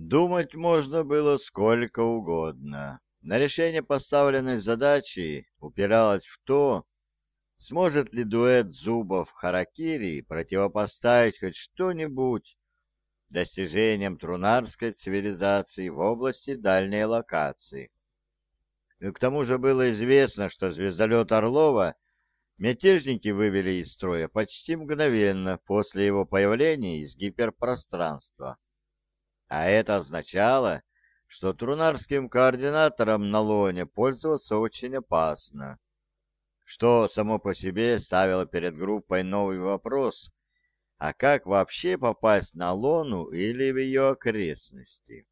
Думать можно было сколько угодно. На решение поставленной задачи упиралось в то, сможет ли дуэт зубов Харакири противопоставить хоть что-нибудь достижениям трунарской цивилизации в области дальней локации. И к тому же было известно, что звездолет Орлова мятежники вывели из строя почти мгновенно после его появления из гиперпространства. А это означало, что трунарским координатором на Лоне пользоваться очень опасно, что само по себе ставило перед группой новый вопрос, а как вообще попасть на Лону или в ее окрестности?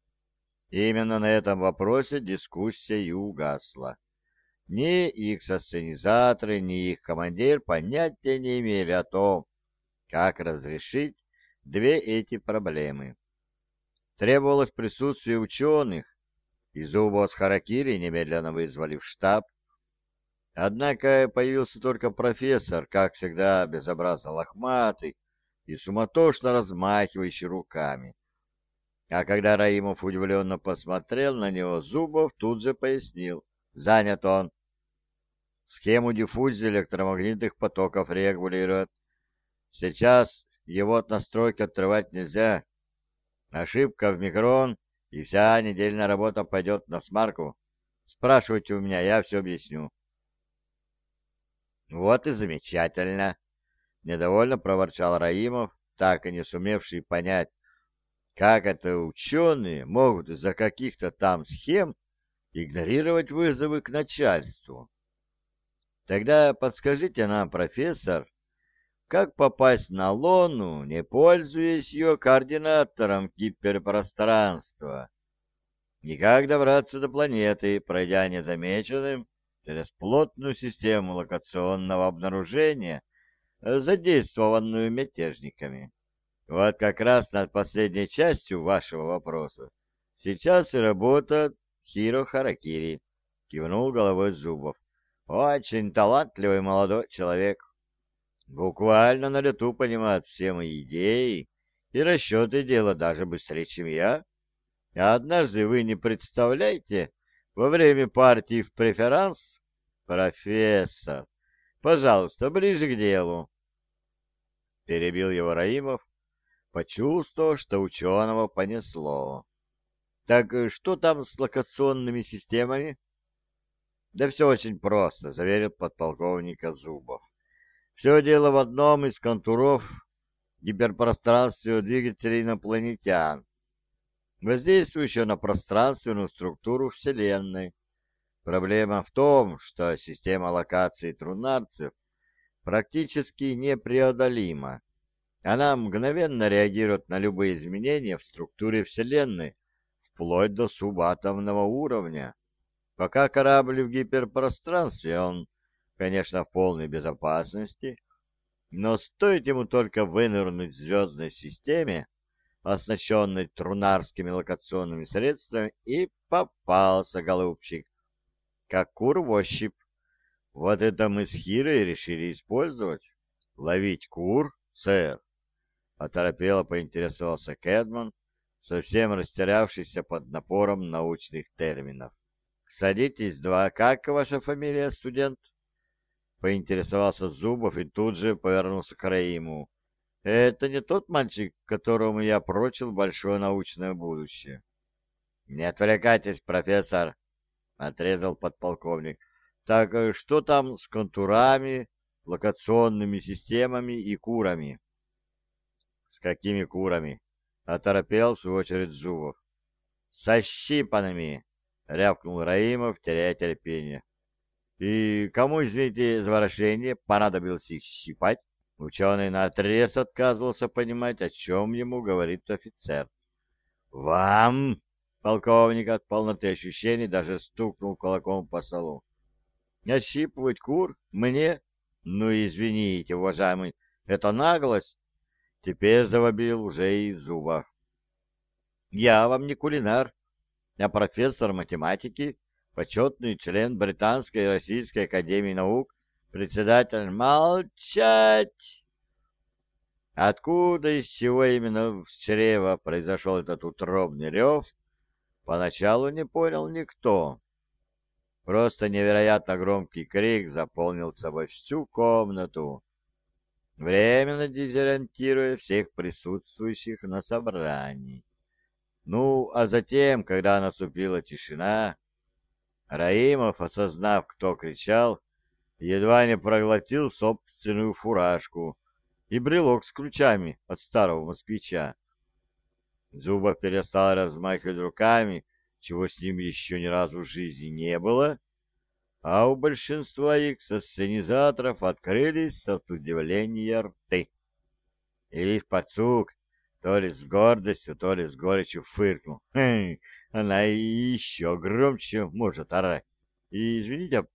Именно на этом вопросе дискуссия и угасла. Ни их сосценизаторы, ни их командир понятия не имели о том, как разрешить две эти проблемы. Требовалось присутствие ученых, и Зубо с Харакири немедленно вызвали в штаб. Однако появился только профессор, как всегда, безобразно лохматый и суматошно размахивающий руками. А когда Раимов удивленно посмотрел на него, Зубов тут же пояснил. Занят он. Схему диффузии электромагнитных потоков регулирует. Сейчас его от настройки отрывать нельзя. Ошибка в микрон, и вся недельная работа пойдет на смарку. Спрашивайте у меня, я все объясню. Вот и замечательно. Недовольно проворчал Раимов, так и не сумевший понять, как это ученые могут из-за каких-то там схем игнорировать вызовы к начальству? Тогда подскажите нам, профессор, как попасть на Лону, не пользуясь ее координатором гиперпространства? И как добраться до планеты, пройдя незамеченным через плотную систему локационного обнаружения, задействованную мятежниками? Вот как раз над последней частью вашего вопроса сейчас и работает Хиро Харакири, кивнул головой Зубов. Очень талантливый молодой человек. Буквально на лету понимает все мои идеи и расчеты дела даже быстрее, чем я. А однажды вы не представляете, во время партии в преферанс, профессор, пожалуйста, ближе к делу. Перебил его Раимов, почувствовав, что ученого понесло. Так что там с локационными системами? Да все очень просто, заверил подполковника Зубов. Все дело в одном из контуров гиперпространства двигателей инопланетян, воздействующего на пространственную структуру Вселенной. Проблема в том, что система локации трунарцев практически непреодолима. Она мгновенно реагирует на любые изменения в структуре Вселенной, вплоть до субатомного уровня. Пока корабль в гиперпространстве, он конечно, в полной безопасности, но стоит ему только вынырнуть в звездной системе, оснащенной трунарскими локационными средствами, и попался, голубчик, как кур в ощупь. Вот это мы с Хирой решили использовать. Ловить кур, сэр. Оторопело поинтересовался Кэдман, совсем растерявшийся под напором научных терминов. «Садитесь, два. Как ваша фамилия, студент?» Поинтересовался Зубов и тут же повернулся к Раиму. «Это не тот мальчик, которому я прочил большое научное будущее». «Не отвлекайтесь, профессор», — отрезал подполковник. «Так э, что там с контурами, локационными системами и курами?» «С какими курами?» — оторопел в свою очередь Зубов. «Со щипанными!» — рявкнул Раимов, теряя терпение. И кому, извините, из ворошения понадобилось их щипать? Ученый наотрез отказывался понимать, о чем ему говорит офицер. «Вам!» — полковник от полноты ощущений даже стукнул кулаком по столу. «Отщипывать кур? Мне? Ну, извините, уважаемый, это наглость!» Теперь завобил уже из зуба. «Я вам не кулинар, а профессор математики почетный член Британской и Российской Академии Наук, председатель «Молчать!» Откуда, из чего именно в чрево произошел этот утробный рев, поначалу не понял никто. Просто невероятно громкий крик заполнил собой всю комнату, временно дезориентируя всех присутствующих на собрании. Ну, а затем, когда наступила тишина, Раимов, осознав, кто кричал, едва не проглотил собственную фуражку и брелок с ключами от старого москвича. Зубов перестал размахивать руками, чего с ним еще ни разу в жизни не было, а у большинства их сценизаторов открылись от удивления рты. И лишь пацук, то ли с гордостью, то ли с горечью фыркнул. Хм, она еще громче может орать. И извините,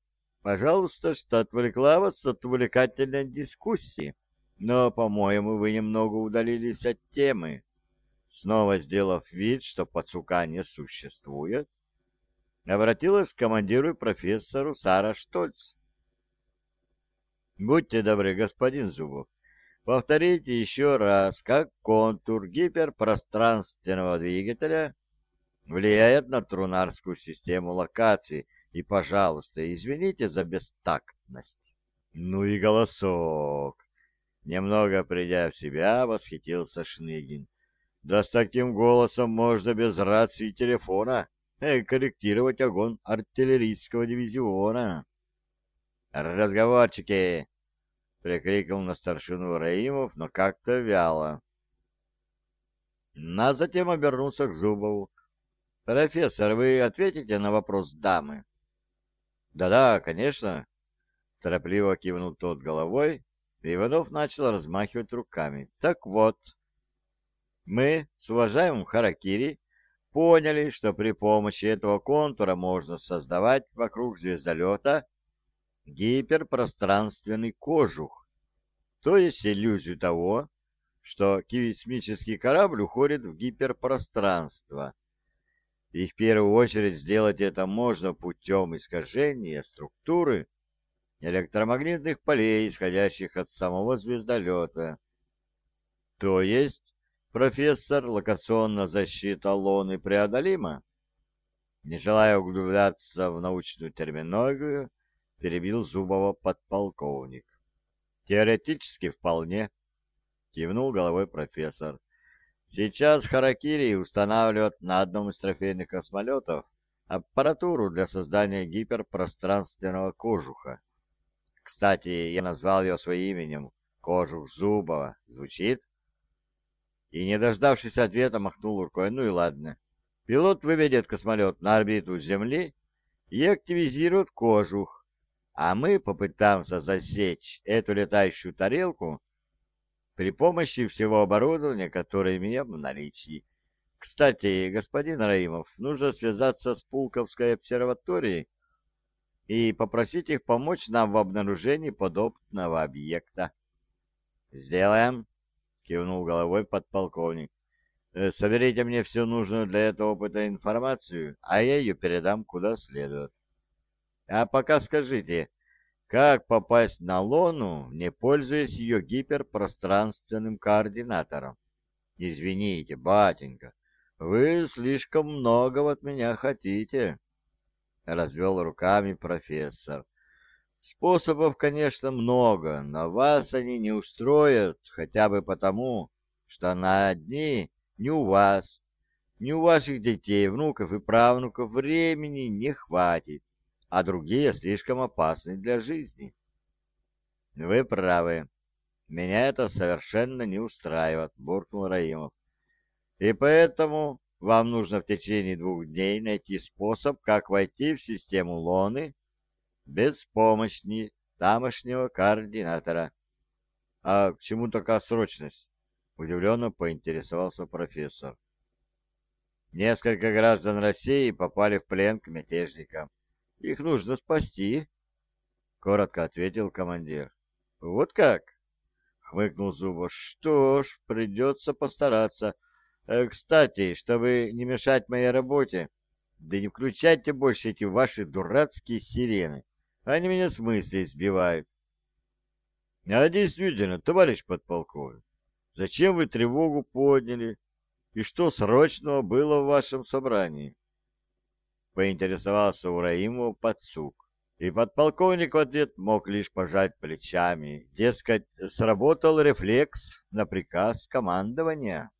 пожалуйста, что отвлекла вас от увлекательной дискуссии, но, по-моему, вы немного удалились от темы. Снова сделав вид, что пацука не существует, обратилась к командиру и профессору Сара Штольц. «Будьте добры, господин Зубов, повторите еще раз, как контур гиперпространственного двигателя влияет на трунарскую систему локации, и, пожалуйста, извините за бестактность». «Ну и голосок!» Немного придя в себя, восхитился Шныгин. «Да с таким голосом можно без рации и телефона э, корректировать огонь артиллерийского дивизиона». «Разговорчики!» — прикрикнул на старшину Раимов, но как-то вяло. А затем обернулся к Зубову. «Профессор, вы ответите на вопрос дамы?» «Да-да, конечно», — торопливо кивнул тот головой, и Иванов начал размахивать руками. «Так вот, мы с уважаемым Харакири поняли, что при помощи этого контура можно создавать вокруг звездолета гиперпространственный кожух, то есть иллюзию того, что космический корабль уходит в гиперпространство. И в первую очередь сделать это можно путем искажения структуры электромагнитных полей, исходящих от самого звездолета. То есть, профессор, локационная защита Луны преодолима? Не желая углубляться в научную терминологию, перебил Зубова подполковник. Теоретически вполне, кивнул головой профессор. Сейчас Харакири устанавливают на одном из трофейных космолетов аппаратуру для создания гиперпространственного кожуха. Кстати, я назвал ее своим именем. Кожух Зубова. Звучит? И, не дождавшись ответа, махнул рукой. Ну и ладно. Пилот выведет космолет на орбиту Земли и активизирует кожух, а мы попытаемся засечь эту летающую тарелку при помощи всего оборудования, которое имеем в наличии. Кстати, господин Раимов, нужно связаться с Пулковской обсерваторией и попросить их помочь нам в обнаружении подобного объекта. «Сделаем», — кивнул головой подполковник. «Э, «Соберите мне всю нужную для этого опыта информацию, а я ее передам куда следует. А пока скажите, как попасть на Лону, не пользуясь ее гиперпространственным координатором? Извините, батенька, вы слишком много от меня хотите. Развел руками профессор. Способов, конечно, много, но вас они не устроят, хотя бы потому, что на одни ни у вас, ни у ваших детей, внуков и правнуков времени не хватит а другие слишком опасны для жизни. Вы правы. Меня это совершенно не устраивает, буркнул Раимов. И поэтому вам нужно в течение двух дней найти способ, как войти в систему Лоны без помощи тамошнего координатора. А к чему такая срочность? Удивленно поинтересовался профессор. Несколько граждан России попали в плен к мятежникам. Их нужно спасти, — коротко ответил командир. — Вот как? — хмыкнул Зубов. — Что ж, придется постараться. Э, кстати, чтобы не мешать моей работе, да не включайте больше эти ваши дурацкие сирены. Они меня с мыслей сбивают. — А действительно, товарищ подполковник, зачем вы тревогу подняли и что срочного было в вашем собрании? Поинтересовался у Раимова подсук. И подполковник в ответ мог лишь пожать плечами. Дескать, сработал рефлекс на приказ командования.